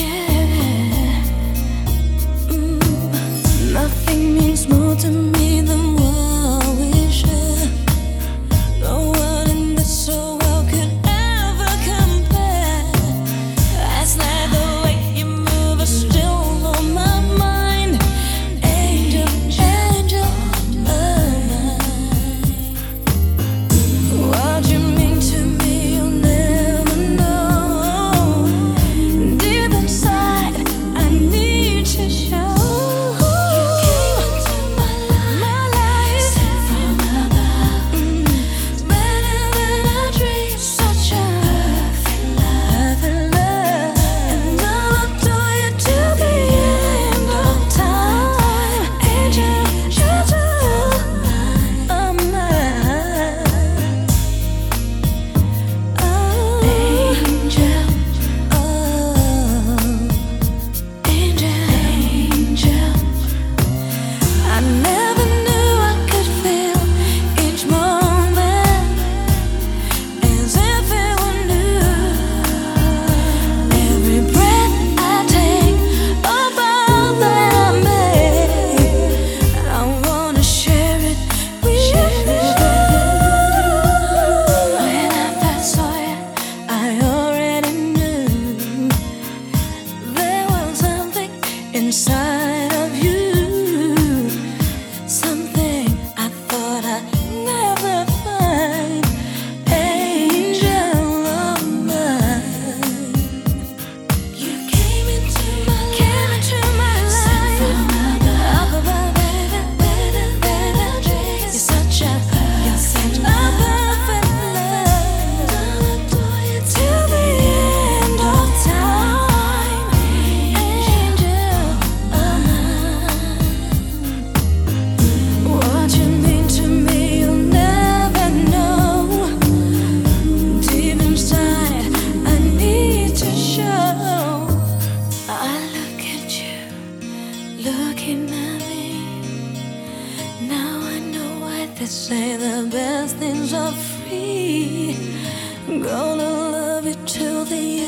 care. never say the best things are free. Gonna love you till the end.